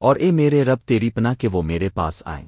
اور اے میرے رب تیری پنا کہ وہ میرے پاس آئیں۔